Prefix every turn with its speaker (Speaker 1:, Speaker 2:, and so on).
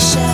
Speaker 1: shine.